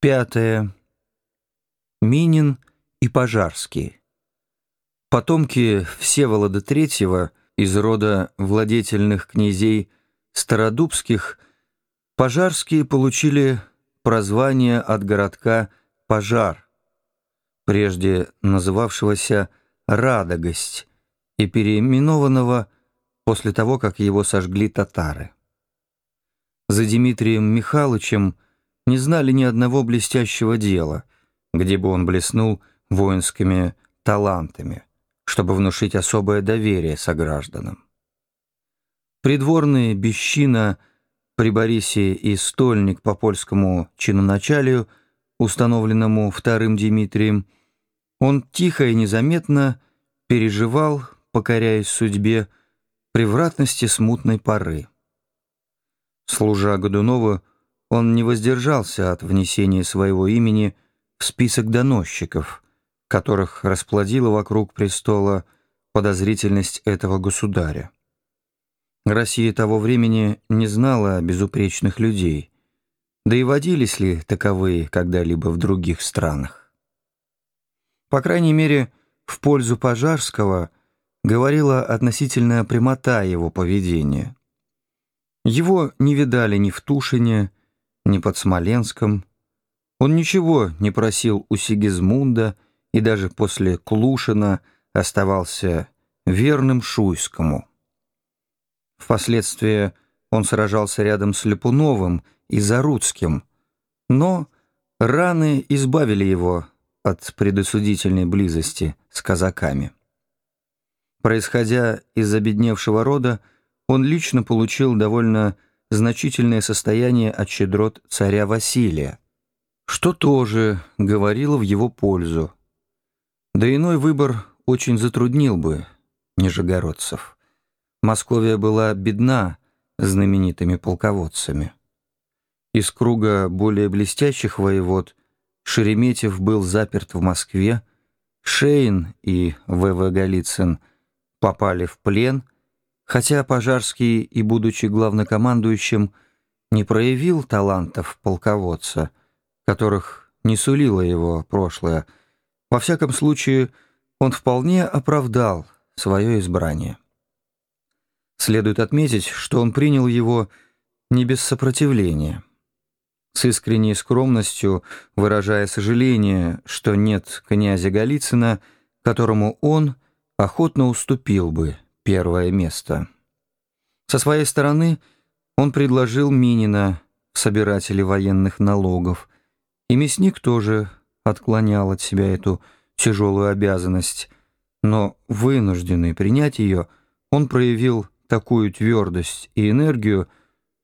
Пятое. Минин и Пожарский. Потомки Всеволода III из рода владетельных князей Стародубских Пожарские получили прозвание от городка Пожар, прежде называвшегося Радогость и переименованного после того, как его сожгли татары. За Дмитрием Михайловичем не знали ни одного блестящего дела, где бы он блеснул воинскими талантами, чтобы внушить особое доверие согражданам. Придворные Бещина при Борисе и стольник по польскому чиноначалию, установленному вторым Дмитрием, он тихо и незаметно переживал, покоряясь судьбе, превратности смутной поры. Служа Годунову, он не воздержался от внесения своего имени в список доносчиков, которых расплодила вокруг престола подозрительность этого государя. Россия того времени не знала безупречных людей, да и водились ли таковые когда-либо в других странах. По крайней мере, в пользу Пожарского говорила относительная прямота его поведения. Его не видали ни в Тушине, ни под Смоленском. Он ничего не просил у Сигизмунда и даже после Клушина оставался верным Шуйскому. Впоследствии он сражался рядом с Лепуновым и Заруцким, но раны избавили его от предосудительной близости с казаками. Происходя из обедневшего рода, он лично получил довольно значительное состояние от щедрот царя Василия, что тоже говорило в его пользу. Да иной выбор очень затруднил бы нижегородцев. Московия была бедна знаменитыми полководцами. Из круга более блестящих воевод Шереметьев был заперт в Москве, Шейн и В.В. Голицын попали в плен – Хотя Пожарский и, будучи главнокомандующим, не проявил талантов полководца, которых не сулило его прошлое, во всяком случае он вполне оправдал свое избрание. Следует отметить, что он принял его не без сопротивления. С искренней скромностью, выражая сожаление, что нет князя Голицына, которому он охотно уступил бы первое место. Со своей стороны он предложил Минина в собирателе военных налогов, и мясник тоже отклонял от себя эту тяжелую обязанность, но вынужденный принять ее, он проявил такую твердость и энергию,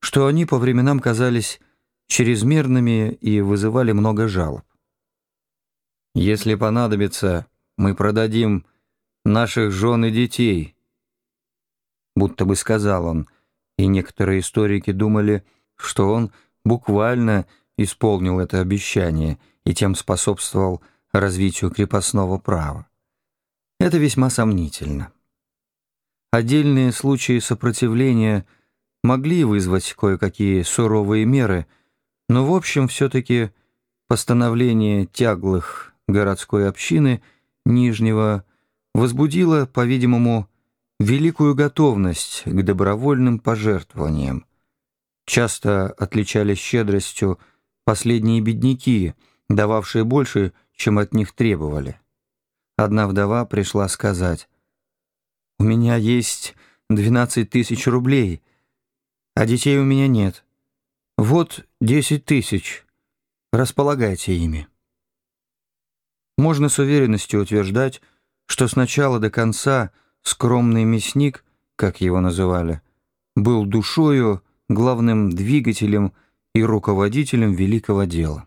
что они по временам казались чрезмерными и вызывали много жалоб. «Если понадобится, мы продадим наших жен и детей», будто бы сказал он, и некоторые историки думали, что он буквально исполнил это обещание и тем способствовал развитию крепостного права. Это весьма сомнительно. Отдельные случаи сопротивления могли вызвать кое-какие суровые меры, но в общем все-таки постановление тяглых городской общины Нижнего возбудило, по-видимому, великую готовность к добровольным пожертвованиям. Часто отличались щедростью последние бедняки, дававшие больше, чем от них требовали. Одна вдова пришла сказать, «У меня есть двенадцать тысяч рублей, а детей у меня нет. Вот десять тысяч, располагайте ими». Можно с уверенностью утверждать, что с начала до конца – Скромный мясник, как его называли, был душою, главным двигателем и руководителем великого дела.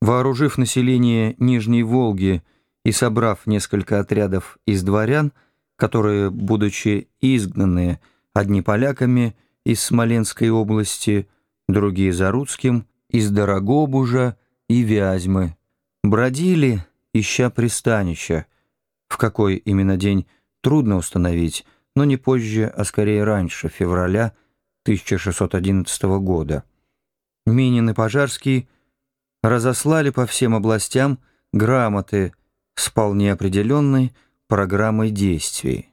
Вооружив население Нижней Волги и собрав несколько отрядов из дворян, которые, будучи изгнанные одни поляками из Смоленской области, другие Заруцким, из Дорогобужа и Вязьмы, бродили, ища пристанища, в какой именно день трудно установить, но не позже, а скорее раньше, февраля 1611 года. Минин и Пожарский разослали по всем областям грамоты с вполне определенной программой действий.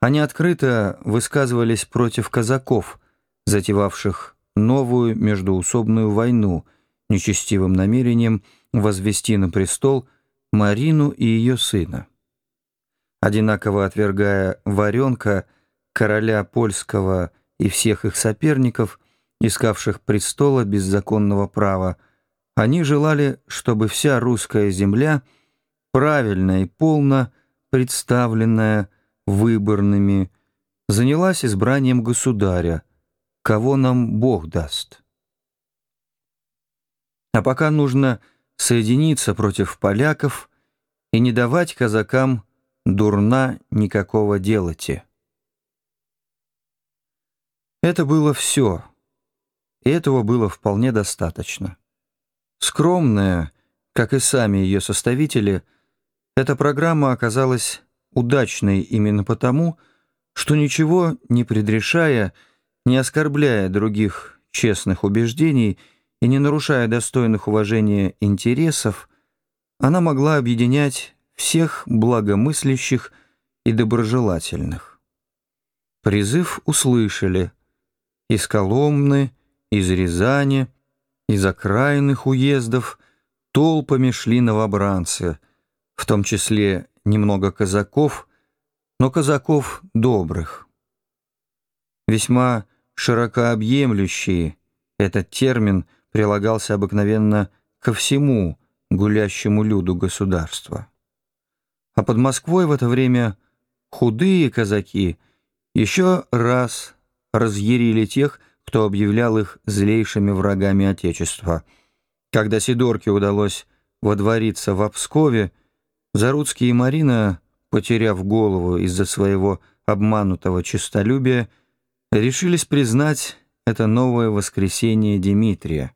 Они открыто высказывались против казаков, затевавших новую междуусобную войну, нечестивым намерением возвести на престол Марину и ее сына. Одинаково отвергая Варенка, короля польского и всех их соперников, искавших престола беззаконного права, они желали, чтобы вся русская земля, правильно и полно представленная, выборными, занялась избранием государя, кого нам Бог даст. А пока нужно соединиться против поляков и не давать казакам дурна никакого делати. Это было все, и этого было вполне достаточно. Скромная, как и сами ее составители, эта программа оказалась удачной именно потому, что ничего не предрешая, не оскорбляя других честных убеждений и не нарушая достойных уважения интересов, она могла объединять всех благомыслящих и доброжелательных. Призыв услышали из Коломны, из Рязани, из окраинных уездов толпами шли новобранцы, в том числе немного казаков, но казаков добрых. Весьма широкообъемлющий этот термин прилагался обыкновенно ко всему гулящему люду государства. А под Москвой в это время худые казаки еще раз разъярили тех, кто объявлял их злейшими врагами Отечества. Когда Сидорке удалось водвориться в Пскове, Заруцкий и Марина, потеряв голову из-за своего обманутого честолюбия, решились признать это новое воскресение Дмитрия.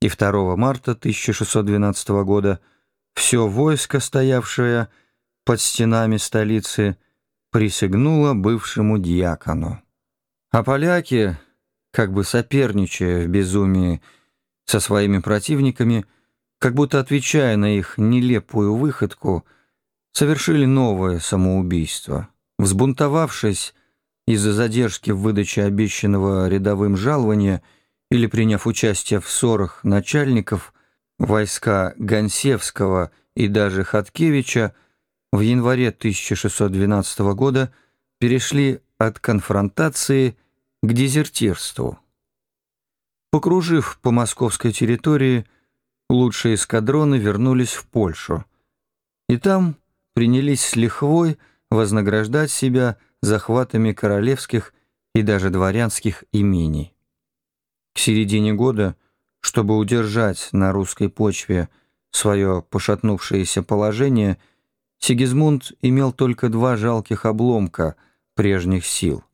И 2 марта 1612 года все войско, стоявшее под стенами столицы, присягнуло бывшему дьякону. А поляки, как бы соперничая в безумии со своими противниками, как будто отвечая на их нелепую выходку, совершили новое самоубийство. Взбунтовавшись из-за задержки в выдаче обещанного рядовым жалования или приняв участие в ссорах начальников, войска Гонсевского и даже Хаткевича в январе 1612 года перешли от конфронтации к дезертирству. Покружив по московской территории, лучшие эскадроны вернулись в Польшу. И там принялись с лихвой вознаграждать себя захватами королевских и даже дворянских имений. К середине года, чтобы удержать на русской почве свое пошатнувшееся положение, Сигизмунд имел только два жалких обломка прежних сил.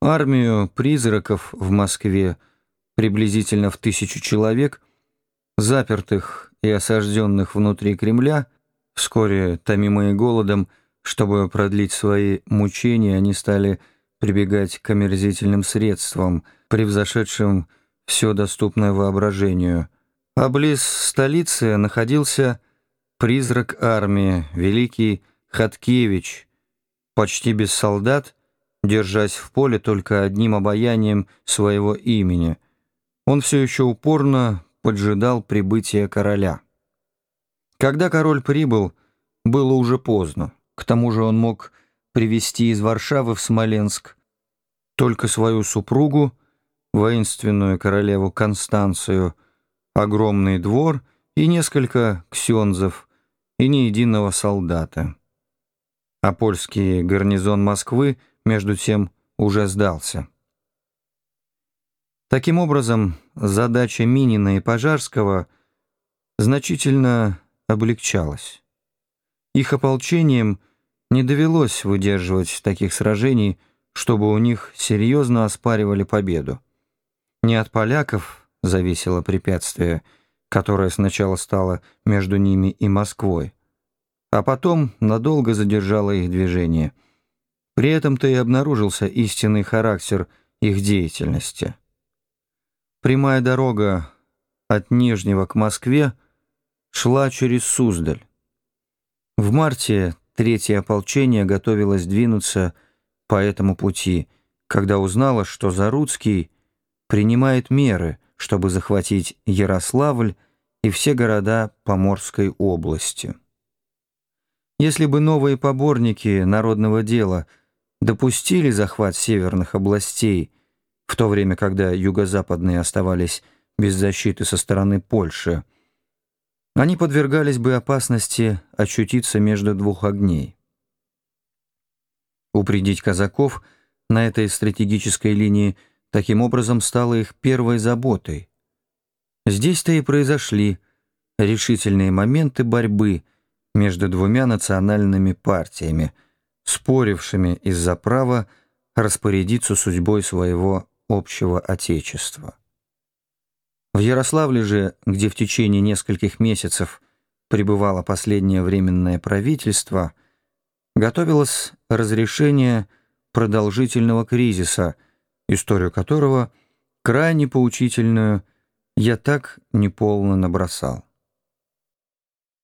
Армию призраков в Москве приблизительно в тысячу человек – запертых и осажденных внутри Кремля, вскоре томимые голодом, чтобы продлить свои мучения, они стали прибегать к омерзительным средствам, превзошедшим все доступное воображению. А близ столицы находился призрак армии, великий Хаткевич, почти без солдат, держась в поле только одним обаянием своего имени. Он все еще упорно поджидал прибытия короля. Когда король прибыл, было уже поздно. К тому же он мог привезти из Варшавы в Смоленск только свою супругу, воинственную королеву Констанцию, огромный двор и несколько ксензов, и ни единого солдата. А польский гарнизон Москвы, между тем, уже сдался. Таким образом, задача Минина и Пожарского значительно облегчалась. Их ополчением не довелось выдерживать таких сражений, чтобы у них серьезно оспаривали победу. Не от поляков зависело препятствие, которое сначала стало между ними и Москвой, а потом надолго задержало их движение. При этом-то и обнаружился истинный характер их деятельности – Прямая дорога от Нижнего к Москве шла через Суздаль. В марте третье ополчение готовилось двинуться по этому пути, когда узнало, что Заруцкий принимает меры, чтобы захватить Ярославль и все города Поморской области. Если бы новые поборники народного дела допустили захват северных областей, в то время, когда юго-западные оставались без защиты со стороны Польши, они подвергались бы опасности очутиться между двух огней. Упредить казаков на этой стратегической линии таким образом стало их первой заботой. Здесь-то и произошли решительные моменты борьбы между двумя национальными партиями, спорившими из-за права распорядиться судьбой своего общего отечества. В Ярославле же, где в течение нескольких месяцев пребывало последнее временное правительство, готовилось разрешение продолжительного кризиса, историю которого, крайне поучительную, я так неполно набросал.